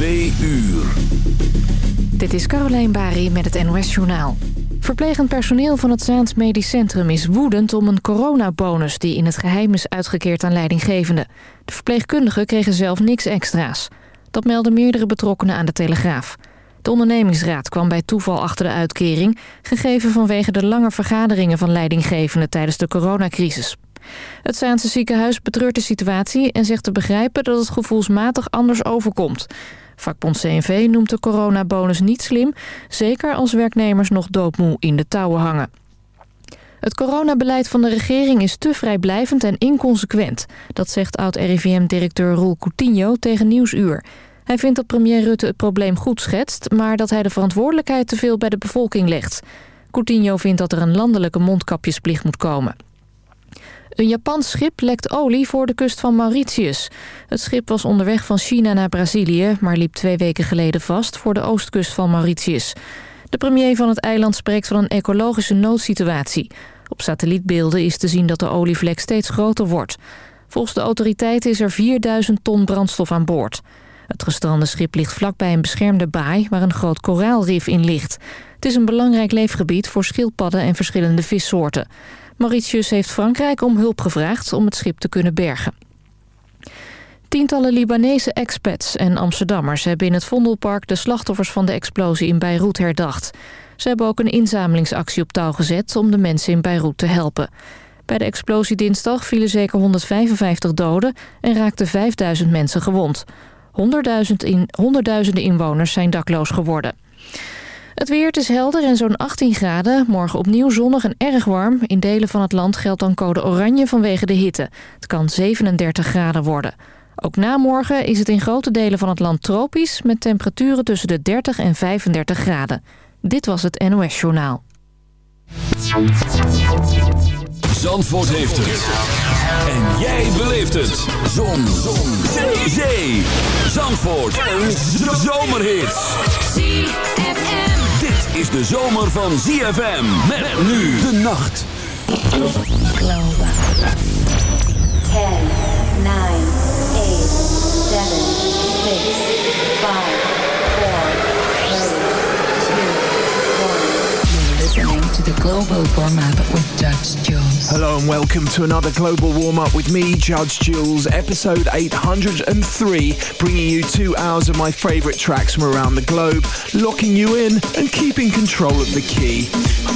Uur. Dit is Caroline Bari met het NOS Journaal. Verplegend personeel van het Zaans Medisch Centrum is woedend om een coronabonus... die in het geheim is uitgekeerd aan leidinggevenden. De verpleegkundigen kregen zelf niks extra's. Dat melden meerdere betrokkenen aan de Telegraaf. De ondernemingsraad kwam bij toeval achter de uitkering... gegeven vanwege de lange vergaderingen van leidinggevenden tijdens de coronacrisis. Het Zaanse ziekenhuis betreurt de situatie en zegt te begrijpen dat het gevoelsmatig anders overkomt. Vakbond CNV noemt de coronabonus niet slim, zeker als werknemers nog doodmoe in de touwen hangen. Het coronabeleid van de regering is te vrijblijvend en inconsequent. Dat zegt oud-RIVM-directeur Roel Coutinho tegen Nieuwsuur. Hij vindt dat premier Rutte het probleem goed schetst... maar dat hij de verantwoordelijkheid te veel bij de bevolking legt. Coutinho vindt dat er een landelijke mondkapjesplicht moet komen. Een Japans schip lekt olie voor de kust van Mauritius. Het schip was onderweg van China naar Brazilië... maar liep twee weken geleden vast voor de oostkust van Mauritius. De premier van het eiland spreekt van een ecologische noodsituatie. Op satellietbeelden is te zien dat de olievlek steeds groter wordt. Volgens de autoriteiten is er 4000 ton brandstof aan boord. Het gestrande schip ligt vlakbij een beschermde baai... waar een groot koraalrif in ligt. Het is een belangrijk leefgebied voor schildpadden en verschillende vissoorten. Mauritius heeft Frankrijk om hulp gevraagd om het schip te kunnen bergen. Tientallen Libanese expats en Amsterdammers hebben in het Vondelpark de slachtoffers van de explosie in Beirut herdacht. Ze hebben ook een inzamelingsactie op touw gezet om de mensen in Beirut te helpen. Bij de explosie dinsdag vielen zeker 155 doden en raakten 5000 mensen gewond. honderdduizenden inwoners zijn dakloos geworden. Het weer is helder en zo'n 18 graden. Morgen opnieuw zonnig en erg warm. In delen van het land geldt dan code oranje vanwege de hitte. Het kan 37 graden worden. Ook na morgen is het in grote delen van het land tropisch... met temperaturen tussen de 30 en 35 graden. Dit was het NOS Journaal. Zandvoort heeft het. En jij beleeft het. Zon. Zon. Zee. Zandvoort. Een zomerhit is de zomer van ZFM. Met nu de nacht. Global. 10, 9, 8, 7, 6, 5, to the Global Warm Up with Judge Jules. Hello and welcome to another Global Warm Up with me, Judge Jules, episode 803, bringing you two hours of my favourite tracks from around the globe, locking you in and keeping control of the key.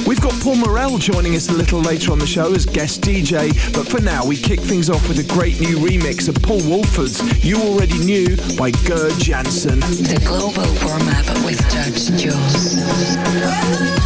We've got Paul Morell joining us a little later on the show as guest DJ, but for now we kick things off with a great new remix of Paul Woolford's You Already Knew by Gerd Janson. The Global Warm Up with Judge Jules.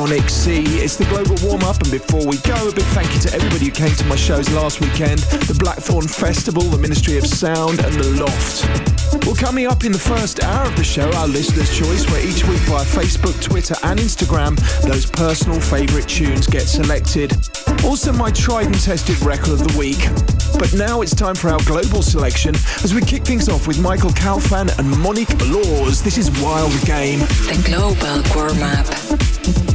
Sonic C. It's the global warm up, and before we go, a big thank you to everybody who came to my shows last weekend the Blackthorn Festival, the Ministry of Sound, and the Loft. Well, coming up in the first hour of the show, our listener's choice, where each week via Facebook, Twitter, and Instagram, those personal favourite tunes get selected. Also, my tried and tested record of the week. But now it's time for our global selection as we kick things off with Michael Calfan and Monique Laws. This is Wild Game. The Global Core Map.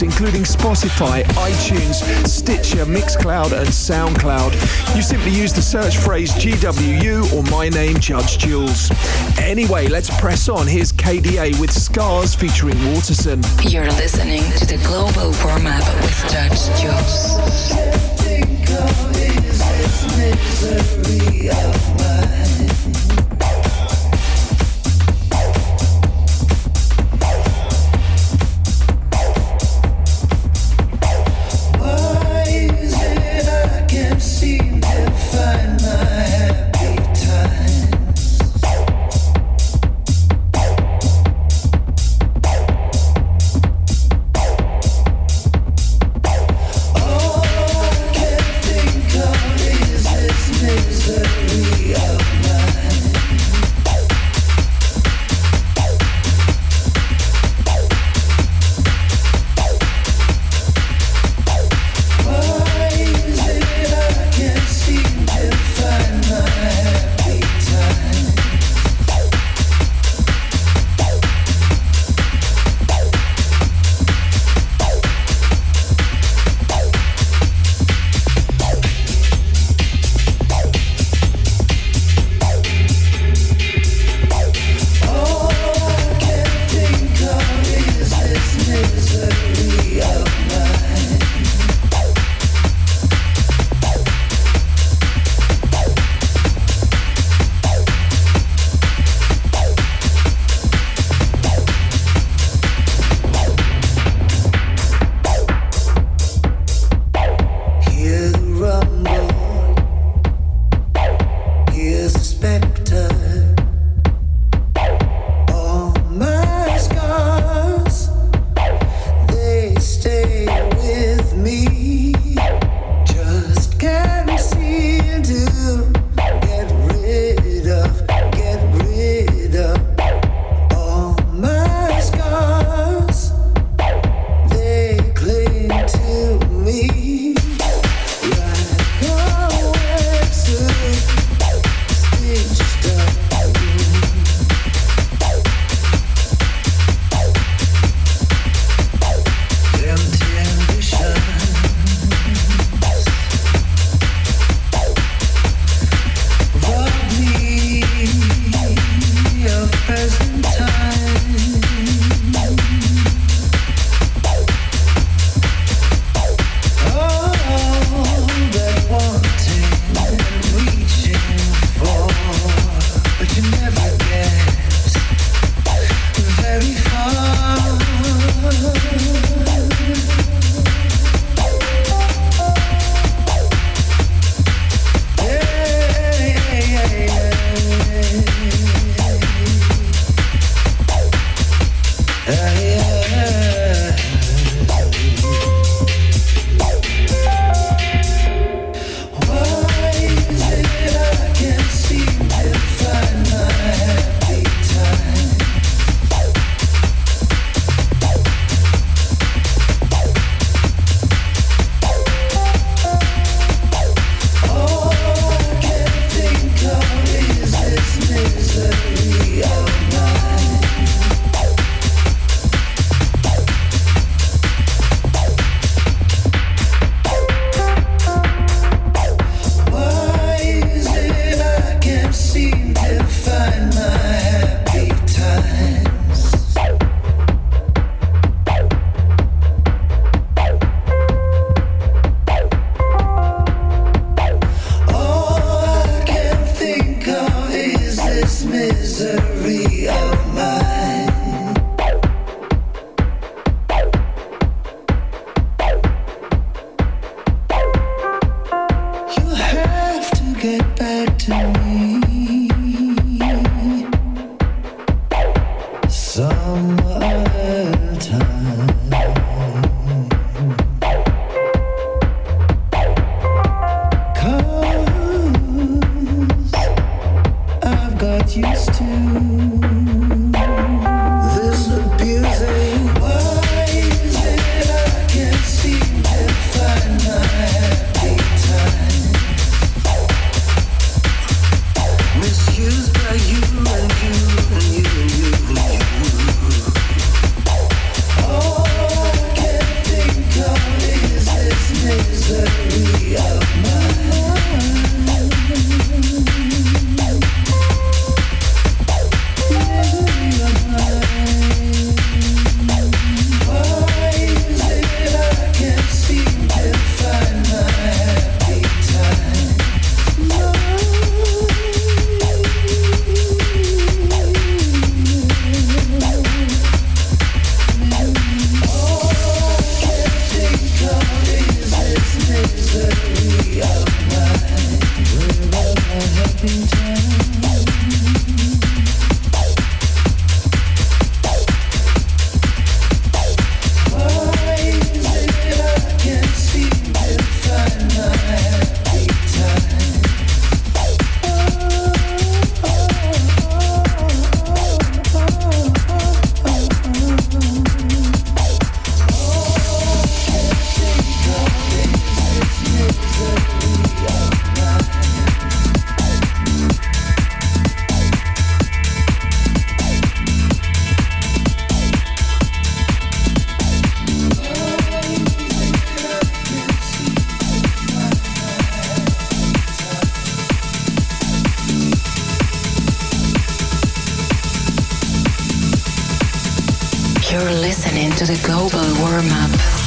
Portals including Spotify, iTunes, Stitcher, Mixcloud and Soundcloud. You simply use the search phrase GWU or my name, Judge Jules. Anyway, let's press on. Here's KDA with Scars featuring Waterson. You're listening to the Global Warm Up with Judge Jules. Why is it I can't seem to find my You're listening to the Global Warm Up.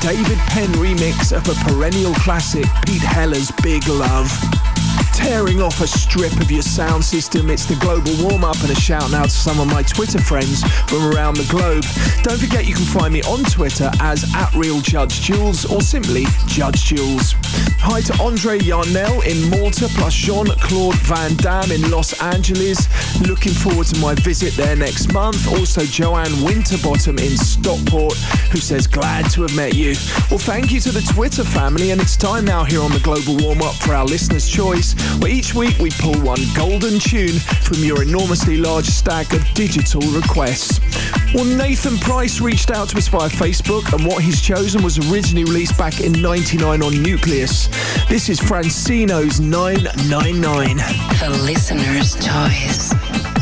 David Penn remix of a perennial classic, Pete Heller's Big Love tearing off a strip of your sound system. It's the global warm up and a shout now to some of my Twitter friends from around the globe. Don't forget you can find me on Twitter as at Real Judge Jules or simply Judge Jules. Hi to Andre Yarnell in Malta plus Jean-Claude Van Damme in Los Angeles. Looking forward to my visit there next month. Also Joanne Winterbottom in Stockport who says glad to have met you. Well thank you to the Twitter family and it's time now here on the Global Warm Up for our listener's choice where each week we pull one golden tune from your enormously large stack of digital requests. Well, Nathan Price reached out to us via Facebook, and what he's chosen was originally released back in 99 on Nucleus. This is Francino's 999. The listener's choice.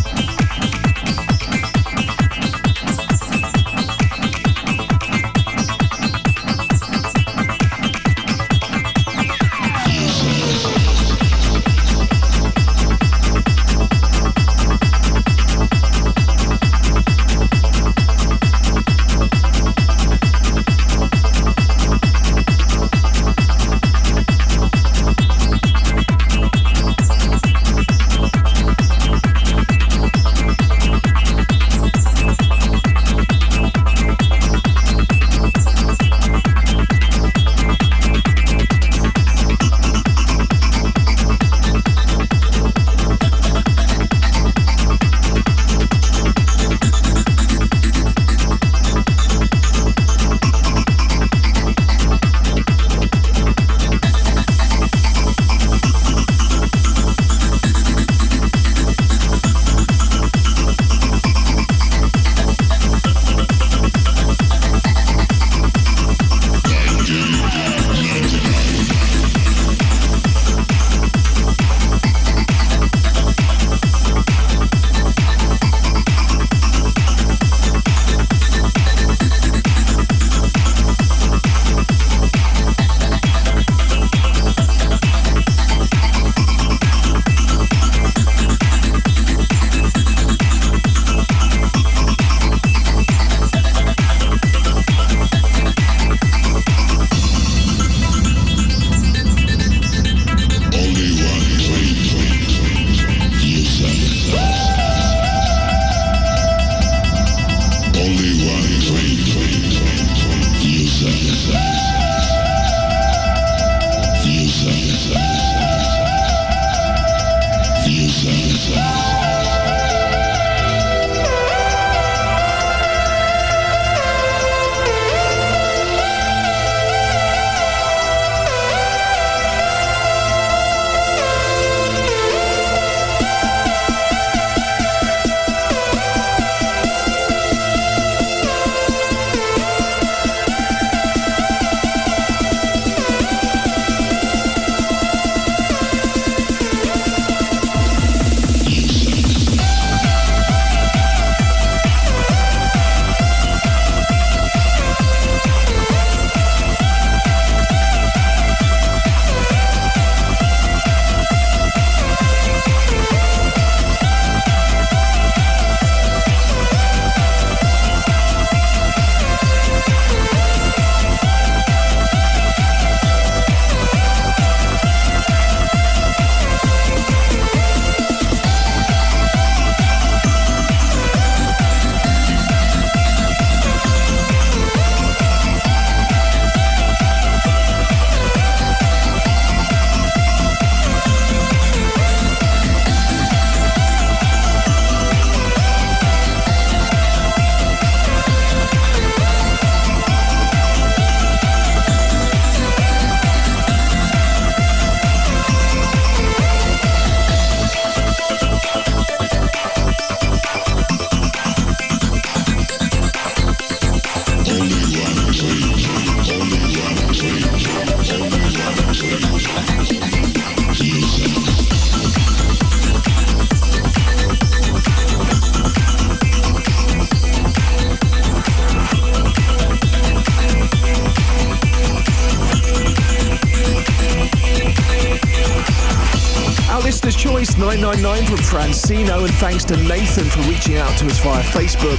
Francino, and thanks to Nathan for reaching out to us via Facebook.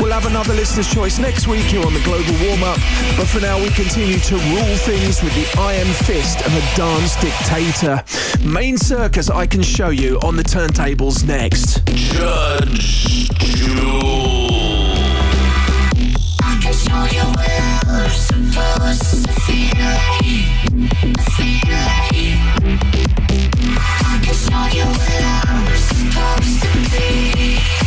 We'll have another Listener's Choice next week here on the Global Warm Up, but for now we continue to rule things with the iron fist of a dance dictator. Main circus I can show you on the turntables next. Judge Jules. I can show you supposed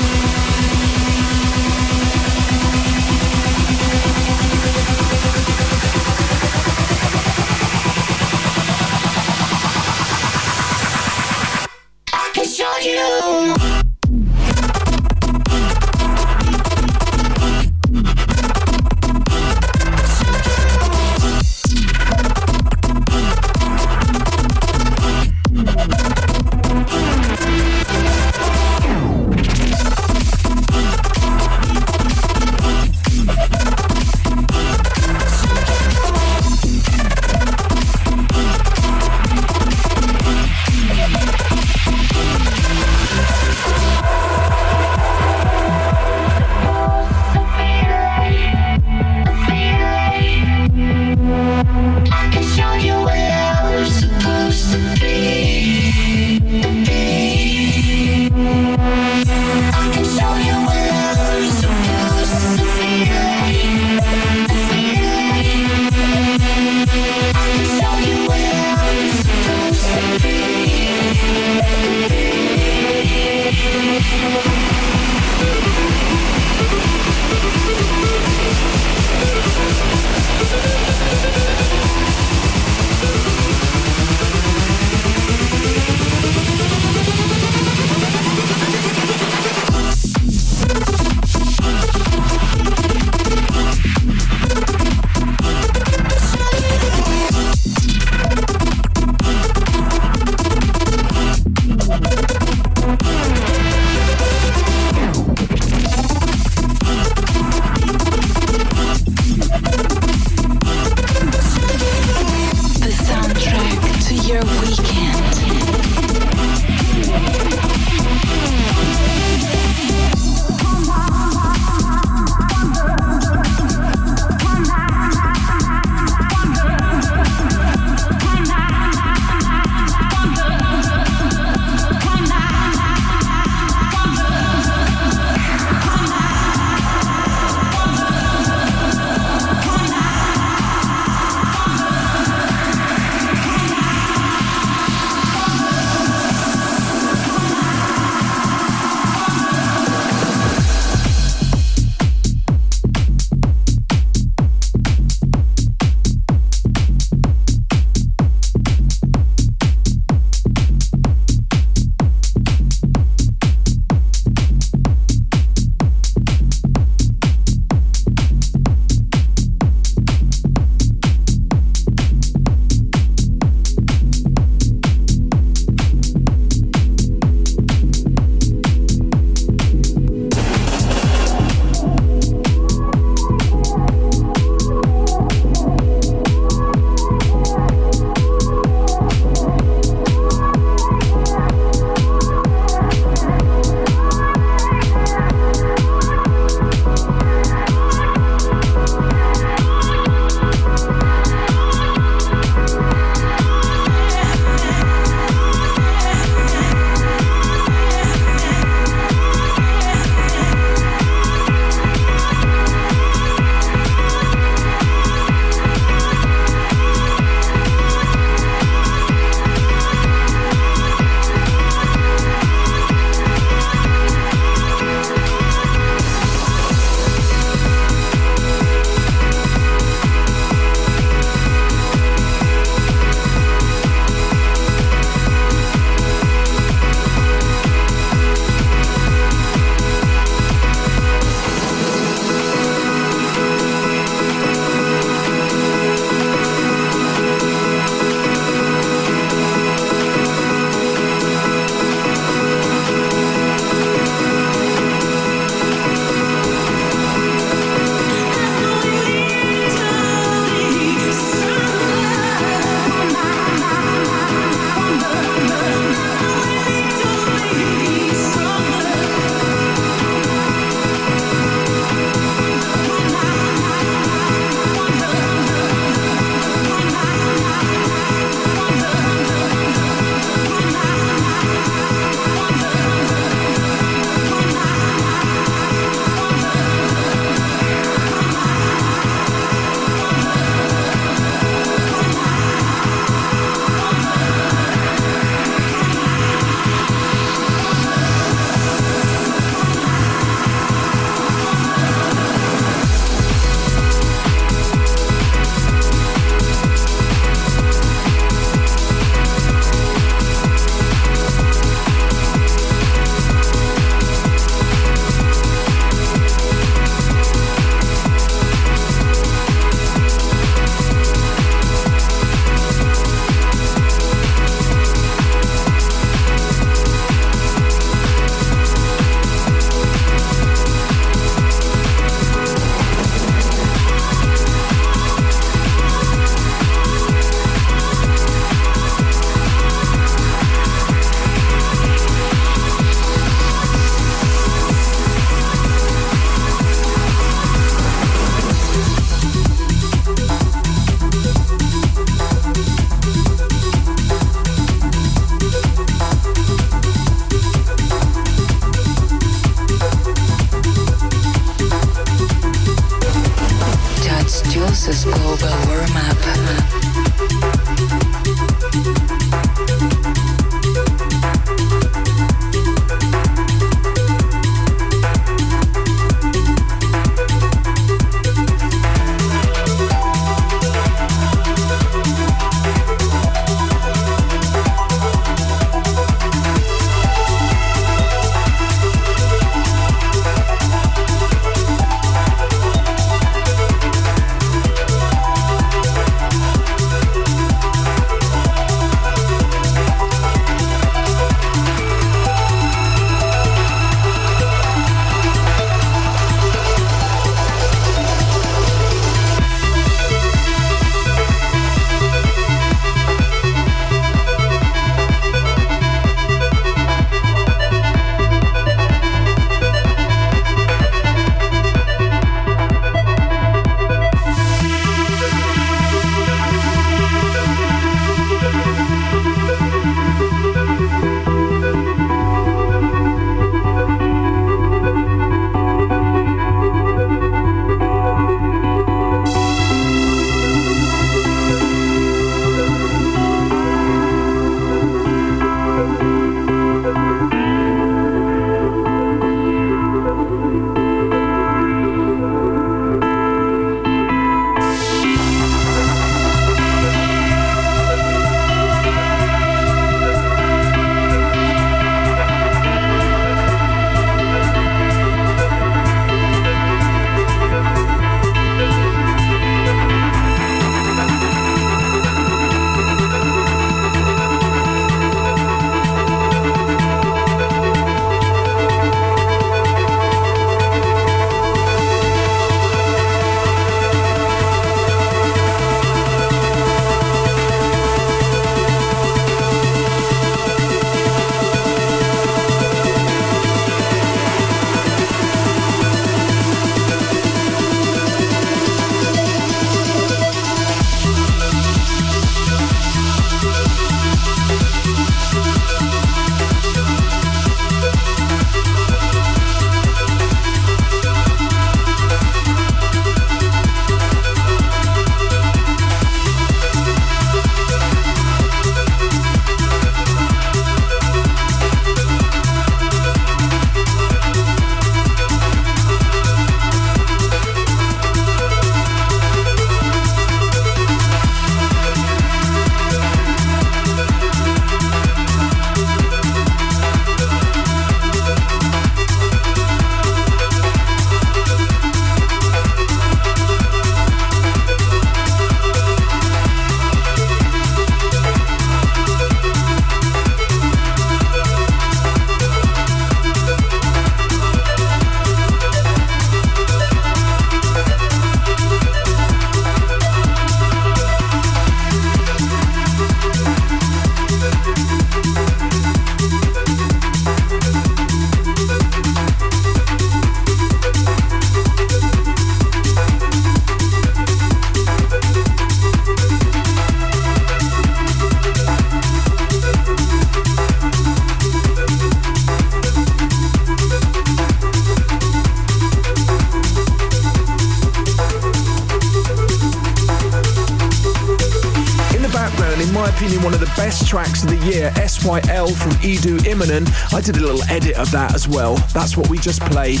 Edu Immonen. I did a little edit of that as well. That's what we just played.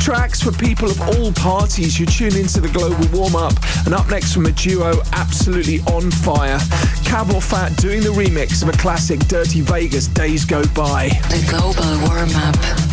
Tracks for people of all parties who tune into the global warm up. And up next from a duo absolutely on fire. Cab Fat doing the remix of a classic Dirty Vegas Days Go By. The global warm up.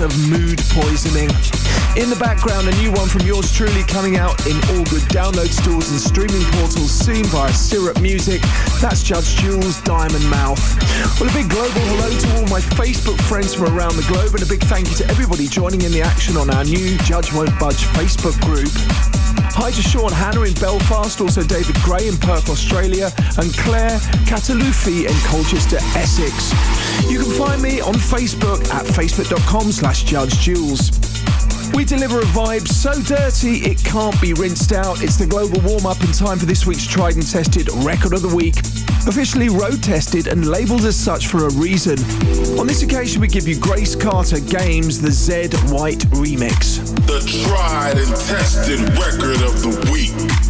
Of mood poisoning. In the background, a new one from yours truly coming out in all good download stores and streaming portals soon via Syrup Music. That's Judge Jules Diamond Mouth. Well, a big global hello to all my Facebook friends from around the globe and a big thank you to everybody joining in the action on our new Judge Won't Budge Facebook group. Hi to Sean Hannah in Belfast, also David Gray in Perth, Australia, and Claire Catalufi in Colchester, Essex. You can find me on Facebook at facebook.com slash Judge Jules. We deliver a vibe so dirty it can't be rinsed out. It's the global warm up in time for this week's tried and tested record of the week. Officially road tested and labelled as such for a reason. On this occasion, we give you Grace Carter Games, the Zed White remix. The tried and tested record of the week.